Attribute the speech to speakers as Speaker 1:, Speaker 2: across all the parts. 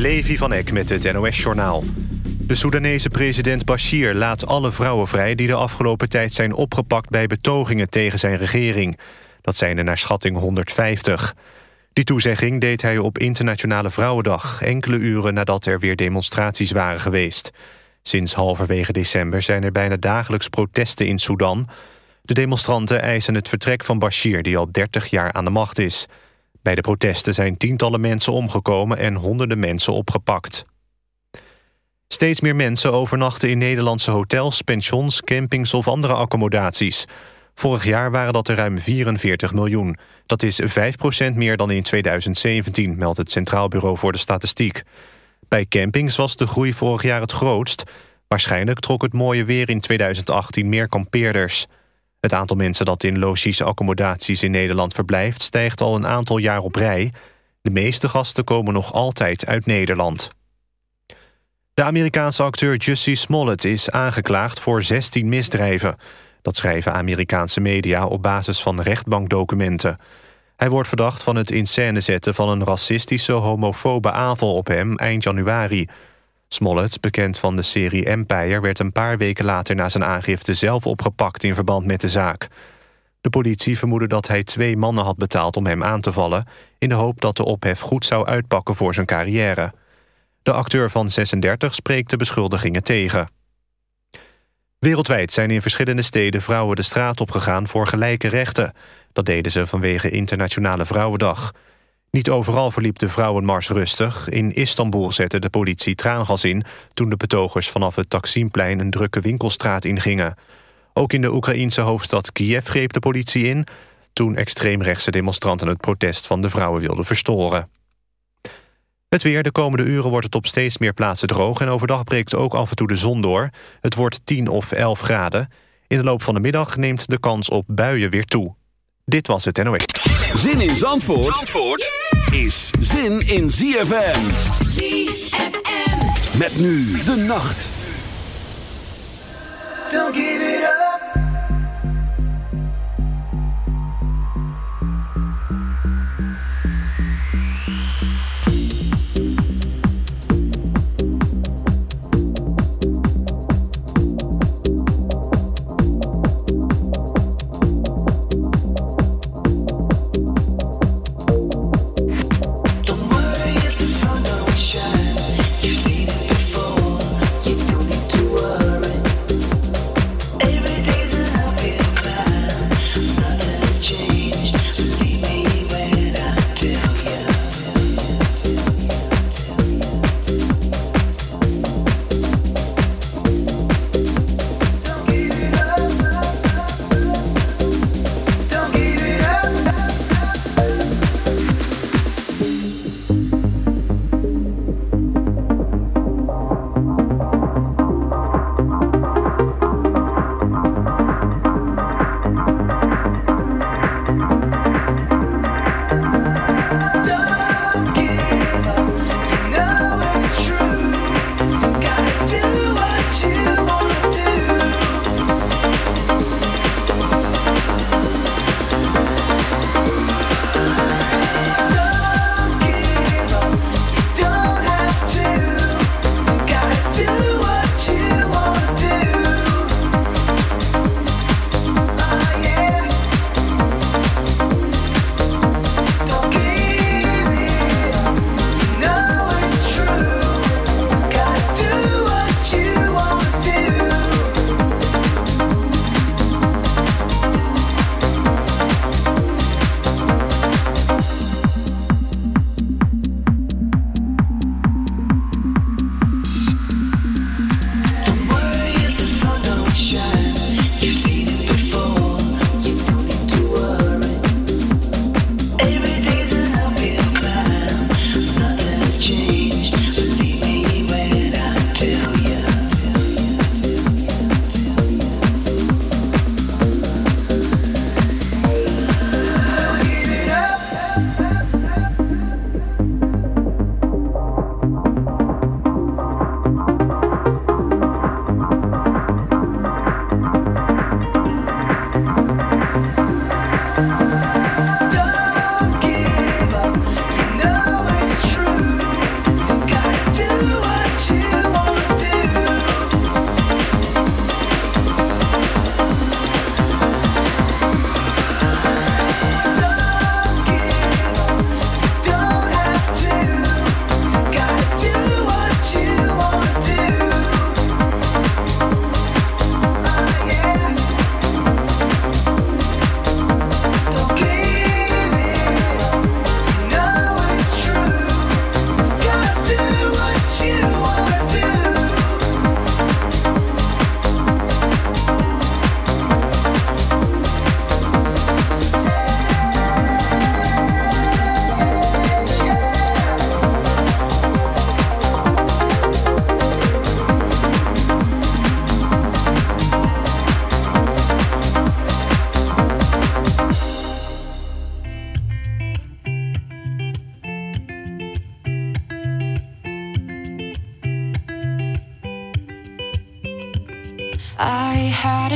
Speaker 1: Levi van Eck met het NOS-journaal. De Soedanese president Bashir laat alle vrouwen vrij... die de afgelopen tijd zijn opgepakt bij betogingen tegen zijn regering. Dat zijn er naar schatting 150. Die toezegging deed hij op Internationale Vrouwendag... enkele uren nadat er weer demonstraties waren geweest. Sinds halverwege december zijn er bijna dagelijks protesten in Sudan. De demonstranten eisen het vertrek van Bashir... die al 30 jaar aan de macht is... Bij de protesten zijn tientallen mensen omgekomen en honderden mensen opgepakt. Steeds meer mensen overnachten in Nederlandse hotels, pensions, campings of andere accommodaties. Vorig jaar waren dat er ruim 44 miljoen. Dat is 5% meer dan in 2017, meldt het Centraal Bureau voor de Statistiek. Bij campings was de groei vorig jaar het grootst. Waarschijnlijk trok het mooie weer in 2018 meer kampeerders. Het aantal mensen dat in logische accommodaties in Nederland verblijft... stijgt al een aantal jaar op rij. De meeste gasten komen nog altijd uit Nederland. De Amerikaanse acteur Jussie Smollett is aangeklaagd voor 16 misdrijven. Dat schrijven Amerikaanse media op basis van rechtbankdocumenten. Hij wordt verdacht van het in scène zetten van een racistische homofobe aanval op hem eind januari... Smollett, bekend van de serie Empire... werd een paar weken later na zijn aangifte zelf opgepakt... in verband met de zaak. De politie vermoedde dat hij twee mannen had betaald om hem aan te vallen... in de hoop dat de ophef goed zou uitpakken voor zijn carrière. De acteur van 36 spreekt de beschuldigingen tegen. Wereldwijd zijn in verschillende steden vrouwen de straat opgegaan... voor gelijke rechten. Dat deden ze vanwege Internationale Vrouwendag... Niet overal verliep de vrouwenmars rustig. In Istanbul zette de politie traangas in... toen de betogers vanaf het Taksimplein een drukke winkelstraat ingingen. Ook in de Oekraïense hoofdstad Kiev greep de politie in... toen extreemrechtse demonstranten het protest van de vrouwen wilden verstoren. Het weer, de komende uren wordt het op steeds meer plaatsen droog... en overdag breekt ook af en toe de zon door. Het wordt 10 of 11 graden. In de loop van de middag neemt de kans op buien weer toe. Dit was het NOS.
Speaker 2: Zin in Zandvoort, Zandvoort is zin in ZFM.
Speaker 3: ZFM.
Speaker 2: Met nu de nacht.
Speaker 4: Don't give it up.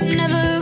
Speaker 4: never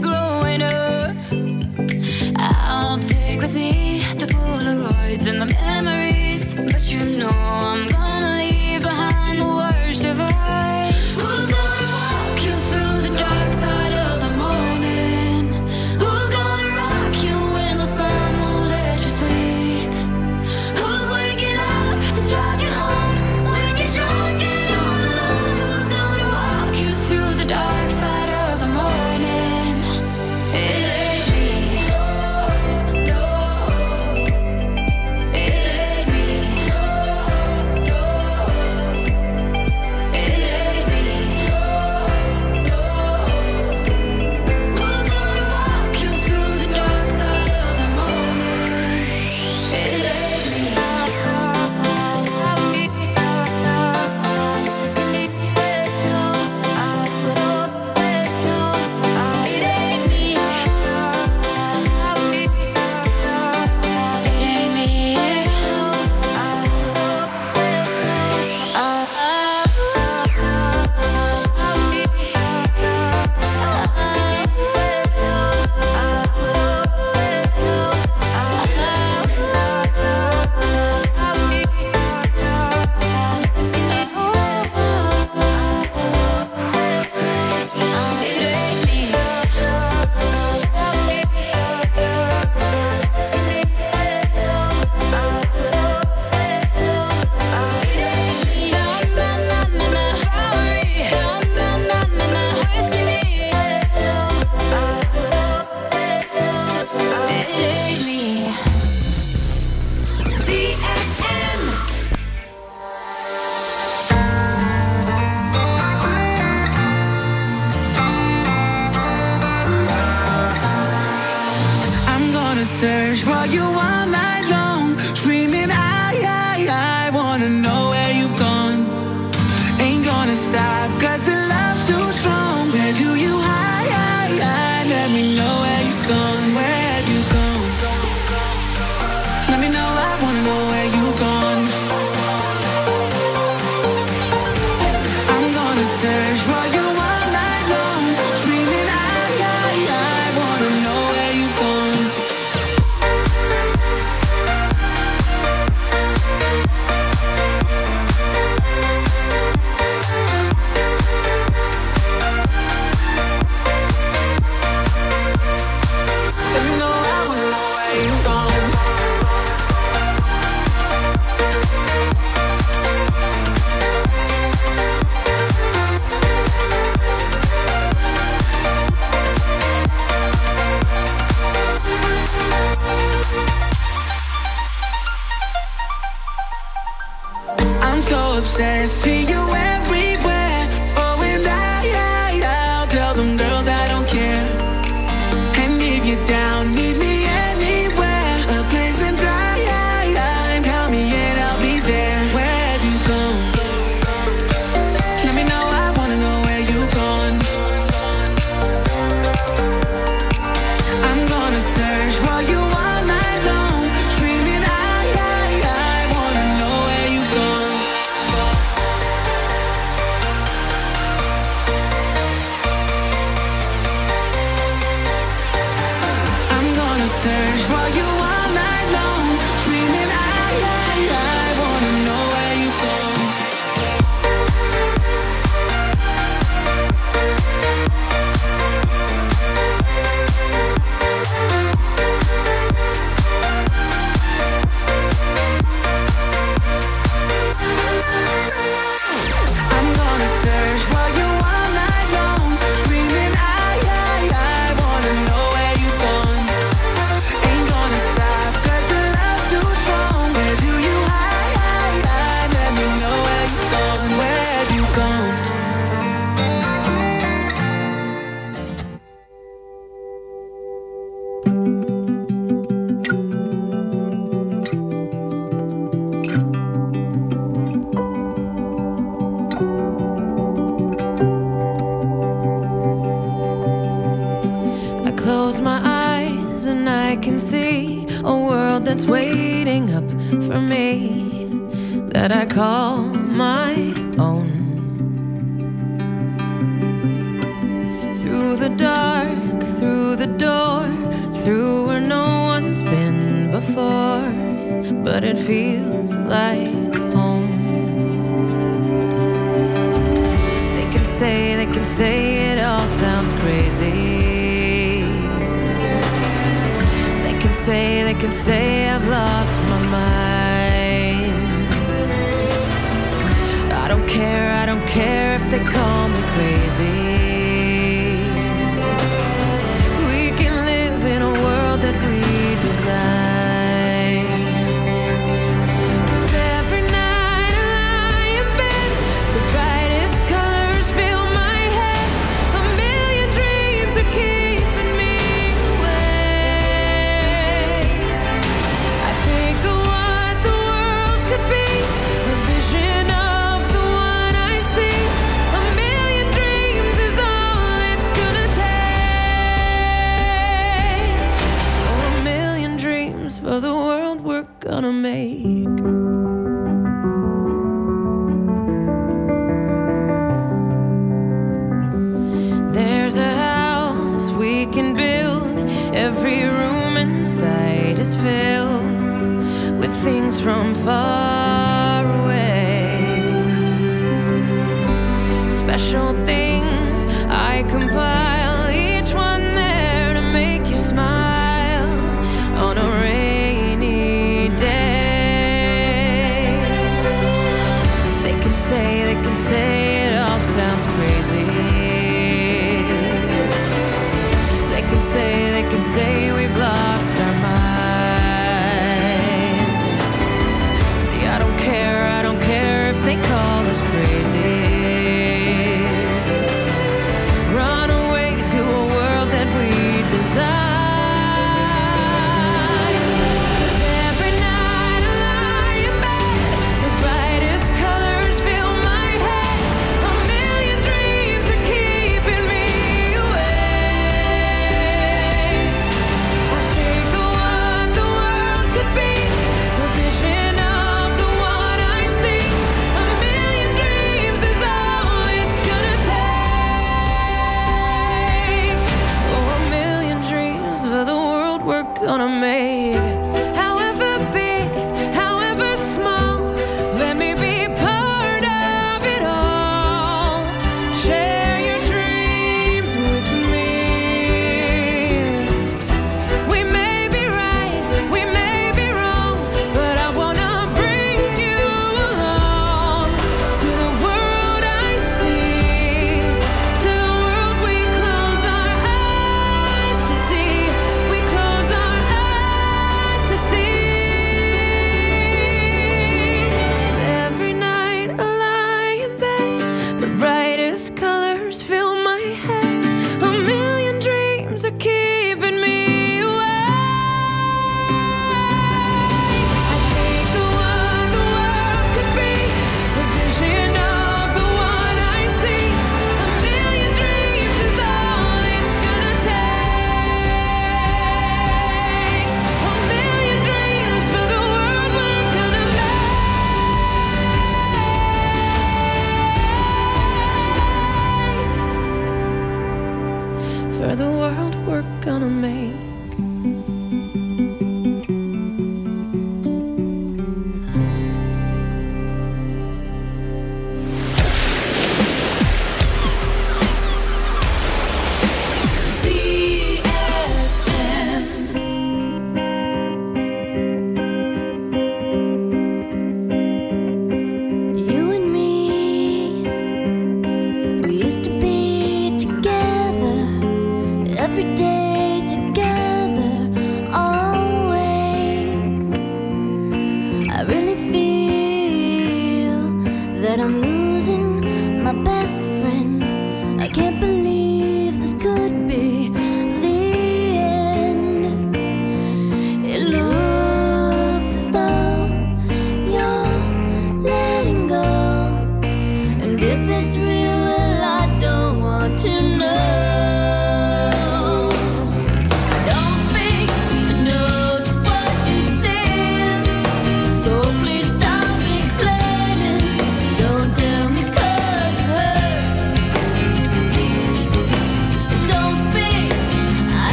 Speaker 5: if they call me
Speaker 6: crazy.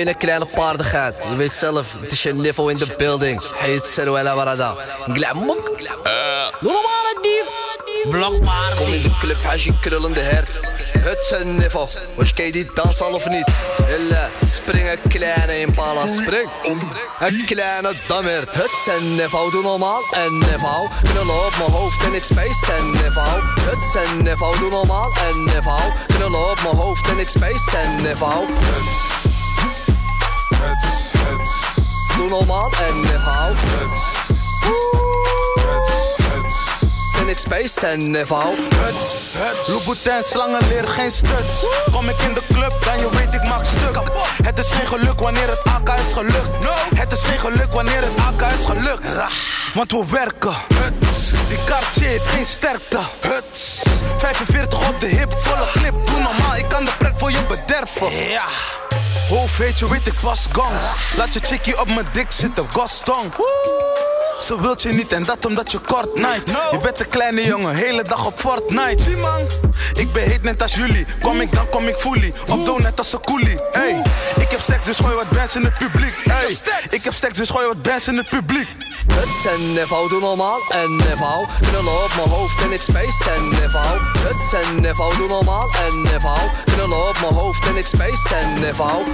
Speaker 6: Een kleine paardigheid. Je weet zelf, het is je niveau in de building. Heet Seruela Barada. Glamok. Doe normaal het dier. Blokpaard. Kom in de club, als je krullende hert. Het zijn niveau. Was je die dans al of niet? Hille, spring een kleine impala, spring. Een kleine dammert. Het zijn niveau, doe normaal en niveau. Knullen op mijn hoofd en ik space en niveau. Het zijn niveau, doe normaal en niveau. Knullen op mijn hoofd en ik space en niveau. Doe normaal en hou. En ik space en neval.
Speaker 7: Louboutin, slangen leer geen stuts. Kom ik in de club, dan je weet ik maak stuk. Het is geen geluk wanneer het AK is gelukt. Het is geen geluk wanneer het AK is gelukt. Want we werken. Die kaartje heeft geen sterkte. 45 op de hip, volle clip. Doe normaal, ik kan de pret voor je bederven. Ja. Hoe weet je, ik was gans. Laat je chickie op mijn dik zitten, Gaston. Ze wilt je niet en dat omdat je kort night. Je bent een kleine jongen, hele dag op Fortnite. Zie man, ik ben heet net als jullie. Kom ik dan kom ik fully. Opdoen net als een coolie. Hey, ik heb seks dus gooi wat bands in het publiek. Hey, ik heb seks dus gooi wat bands in het publiek.
Speaker 8: Huts en niveau, doe normaal en niveau. Knullen op mijn hoofd en ik space en niveau. Huts en niveau, doe normaal en niveau. Knullen op mijn hoofd en ik space en niveau.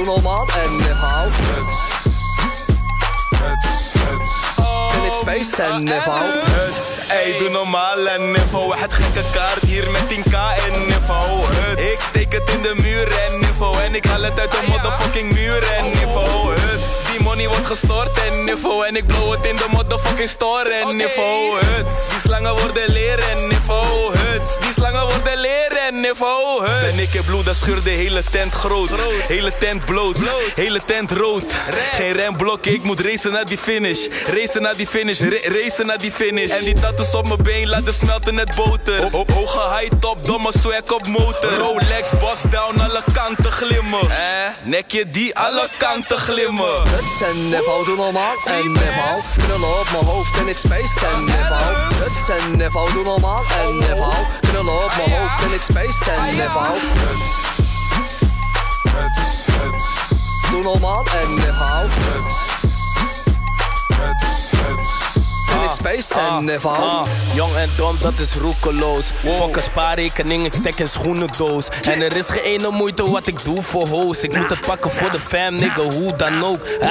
Speaker 8: Doe normaal en niveau. En ik space en niveau.
Speaker 7: Huts, ey, doe normaal en niveau. Het gekke kaart hier met 10k en niveau. Huts, ik steek het in de muur en niveau. En ik haal het uit de motherfucking muur en niveau. Huts, die money wordt gestort en niveau. En ik blow het in de motherfucking store en niveau. Huts, die slangen worden leren en niveau. Die slangen worden leren en niveau. Ben ik in bloed, dan scheur de hele tent groot. Hele tent bloot, hele tent rood. Geen remblok, ik moet racen naar die finish. Racen naar die finish, ra- racen naar die finish. En die tattoos op mijn been laten smelten net boter. Ho- ho- hoge high top, domme swag op motor. Rolex, boss down, alle kanten glimmen. Eh, nekje die alle kanten glimmen.
Speaker 8: Huts en niveau, doe normaal en niveau. Knullen op mijn hoofd en ik space en niveau. Huts en niveau, doe normaal en niveau. Knullen op mijn hoofd en ik space en niveau. Doe normaal en niveau. Space en niveau.
Speaker 9: Ah, jong en dom, dat is roekeloos. Fuck een spaarrekening, ik stek een schoenendoos. En er is geen ene moeite wat ik doe voor hoes. Ik moet het pakken voor de fam, nigga, hoe dan ook. Ah,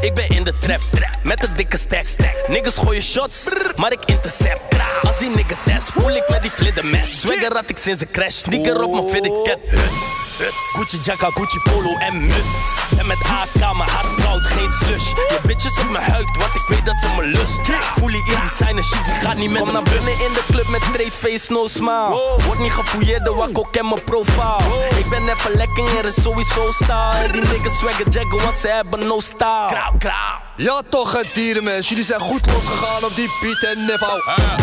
Speaker 9: ik ben in de trap, met een dikke stack. Niggas gooien shots, maar ik intercept. Als die nigga test, voel ik met die vliddermes. Swagger had ik sinds de crash, nigger op mijn fitted cat. Huts, Gucci jacka, Gucci polo en muts. En met AK, mijn hart koud, geen slush. Je bitches op mijn huid, want ik weet dat ze me lust. Voel je in designer shit, die gaat niet met Kom naar binnen in de club met straight face, no smile. Word niet gefouilleerd, de wakko ken mijn profile. Ik ben even lekker, er is sowieso style. Die niggas swagger jaggen, want ze hebben no style. Krauw, krauw.
Speaker 8: Ja toch het dierenmens, jullie zijn goed losgegaan op die Piet en niveau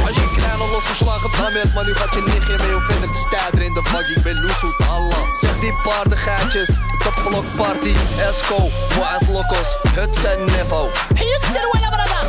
Speaker 8: Als je klein al losgeslagen dan bent, maar nu gaat je nichtje mee Hoe verder de stijder in de vak, ik ben loesoet Allah. Zeg die paardengeitjes, de blokparty, Esco, Wild Locos, Huts en Nevo
Speaker 9: Block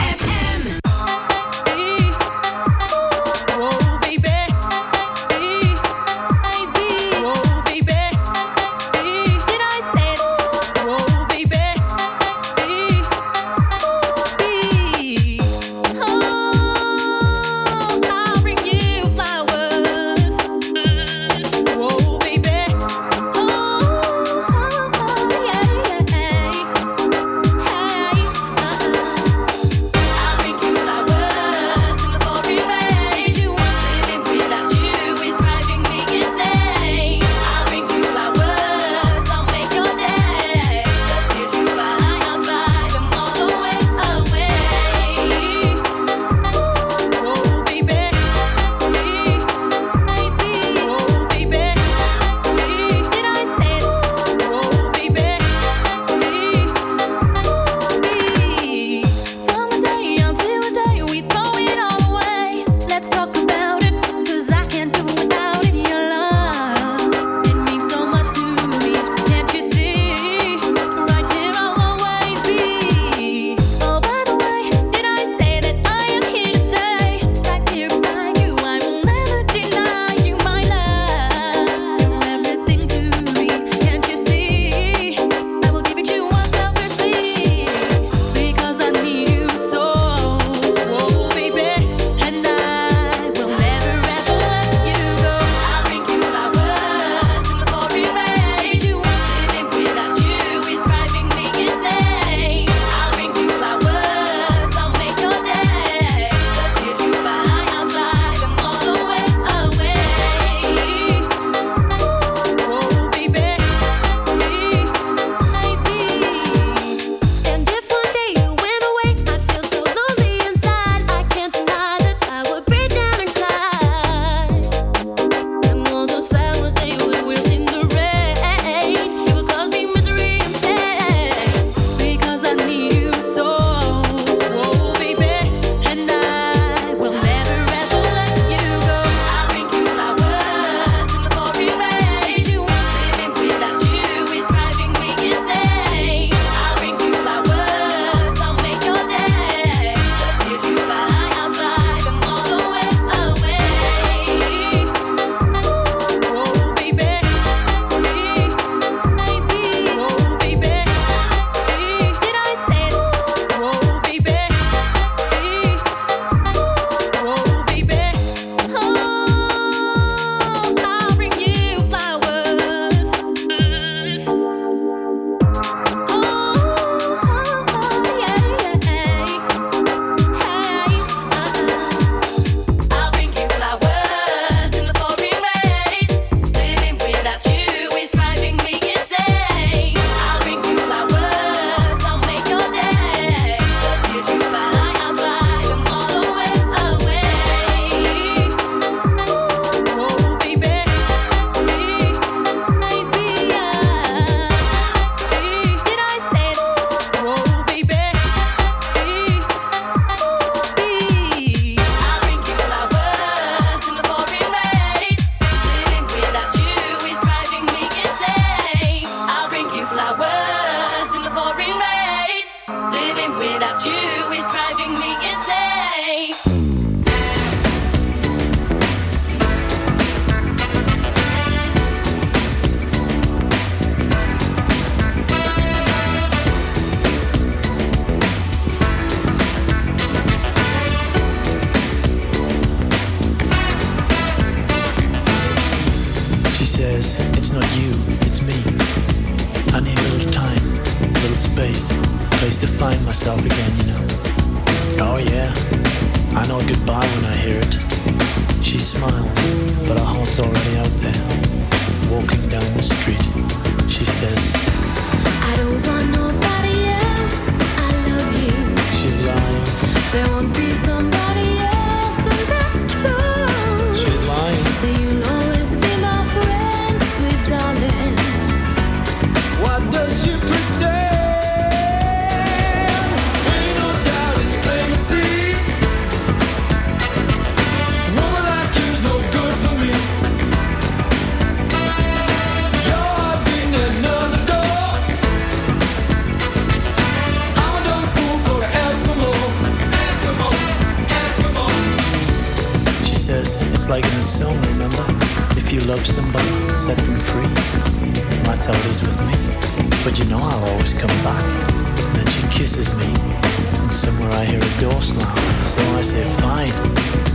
Speaker 6: somewhere I hear a door slam, so I say fine,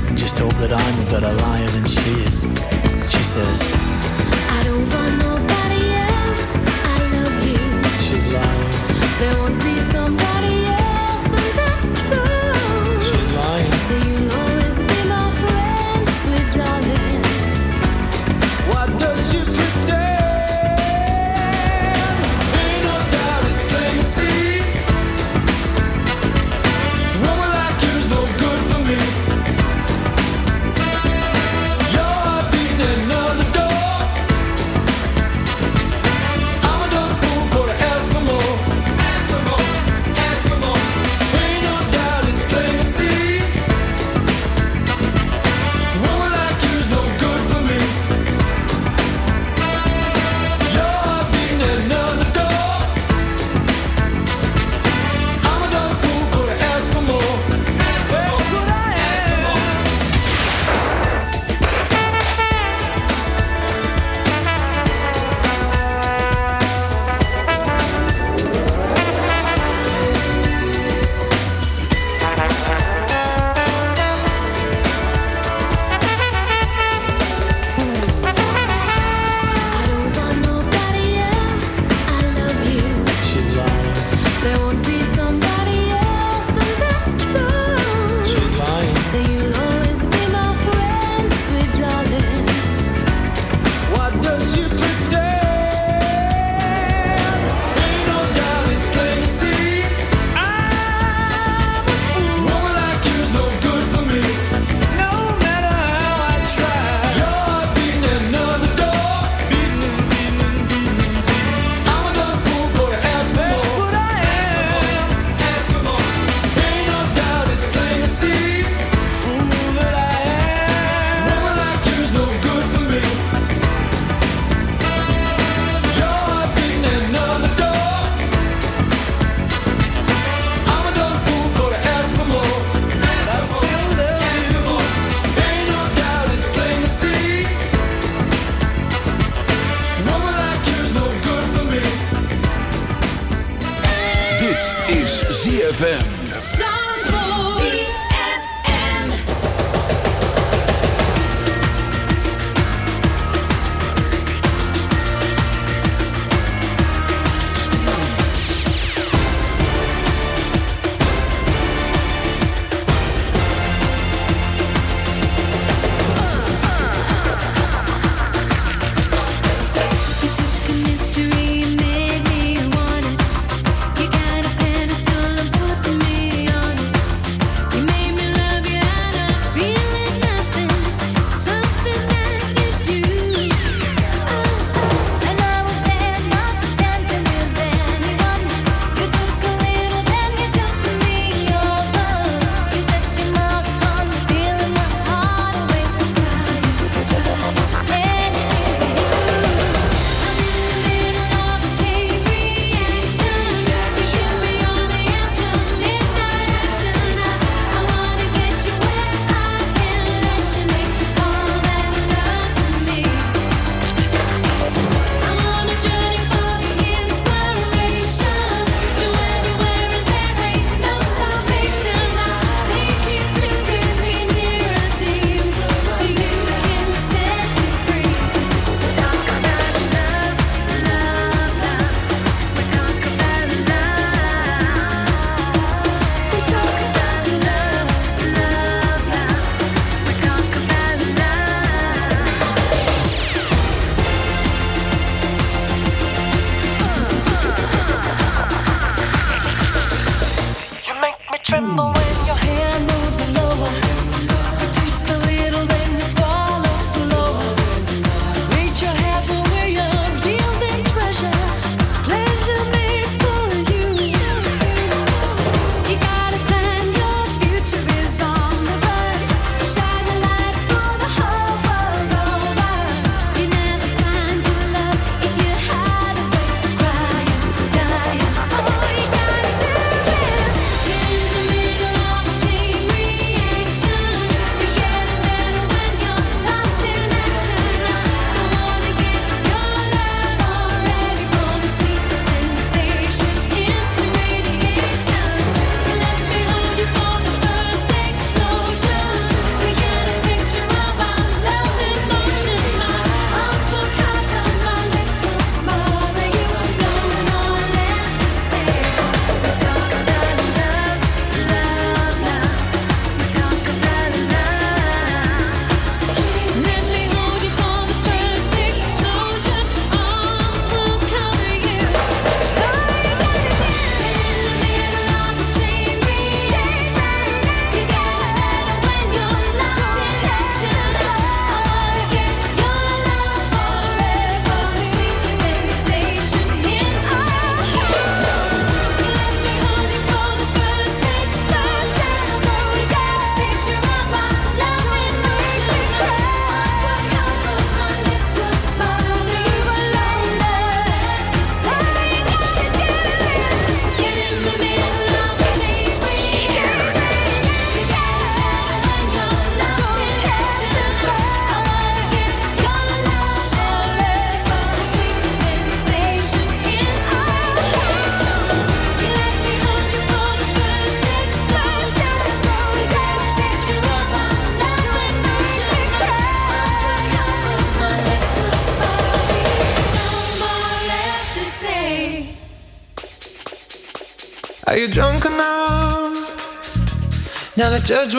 Speaker 6: and just hope that I'm a better liar than she is. She says,
Speaker 10: I don't want
Speaker 6: no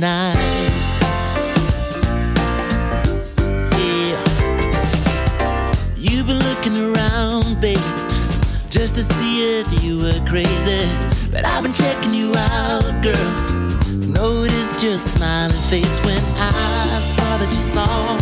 Speaker 11: night.
Speaker 12: Yeah, you've been looking around, babe, just to see if you were crazy. But I've been checking you out, girl. Noticed your smiling face when I saw that you saw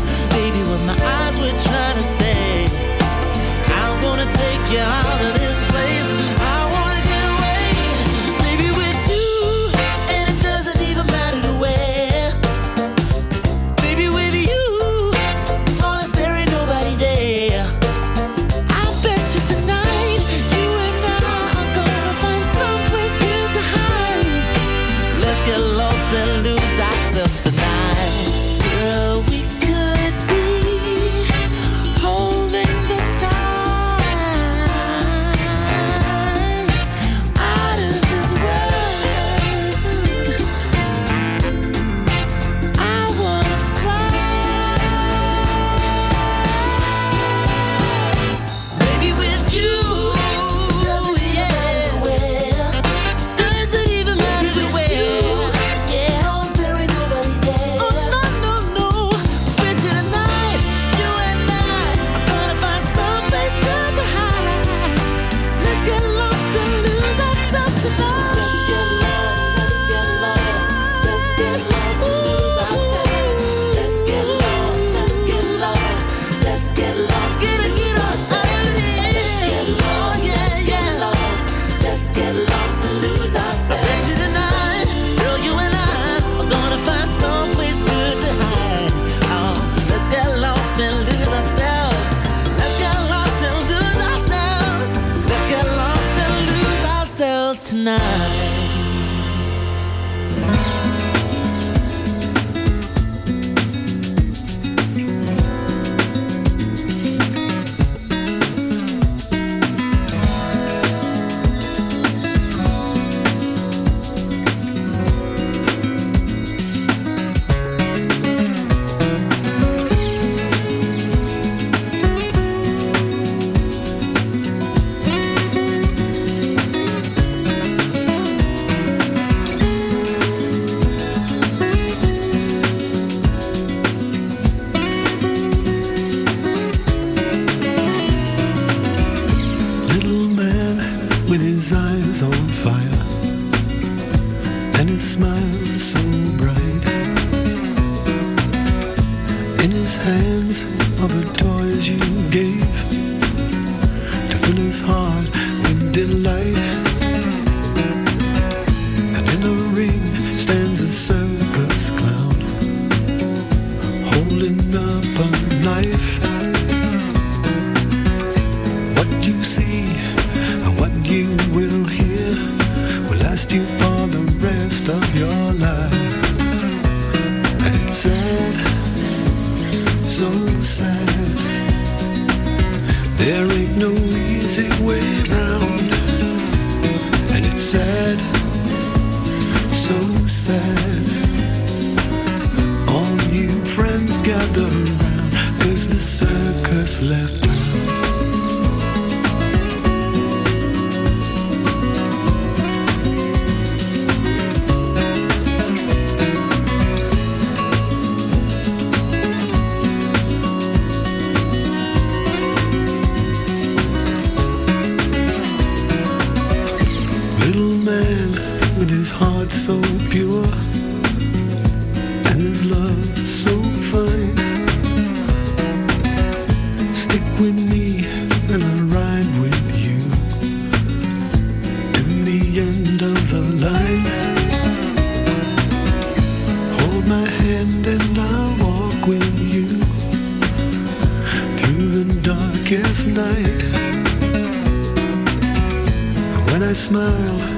Speaker 13: smile,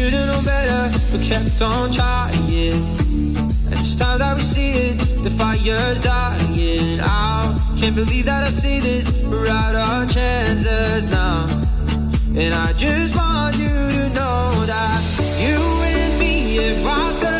Speaker 14: Should have
Speaker 11: known better, but kept on trying. And it's time that we see it, the fire's dying out. Can't believe that I see this, we're out of chances now. And I just want you to know that you and me, it was good.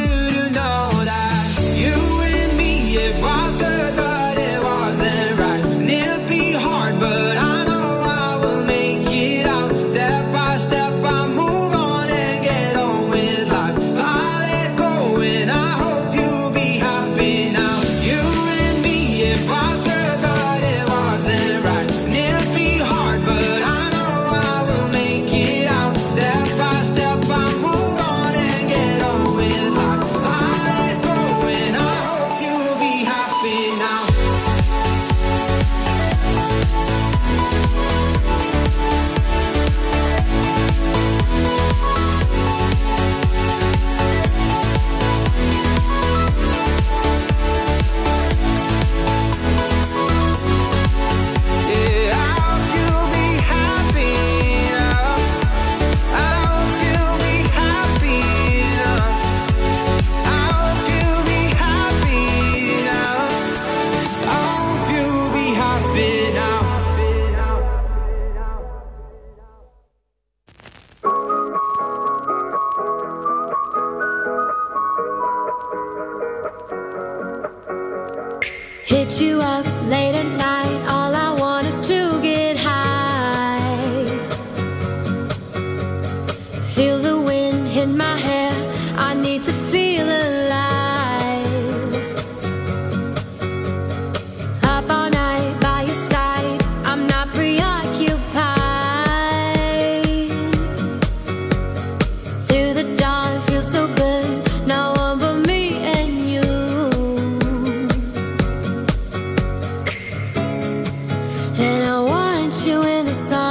Speaker 11: you
Speaker 6: in the sun.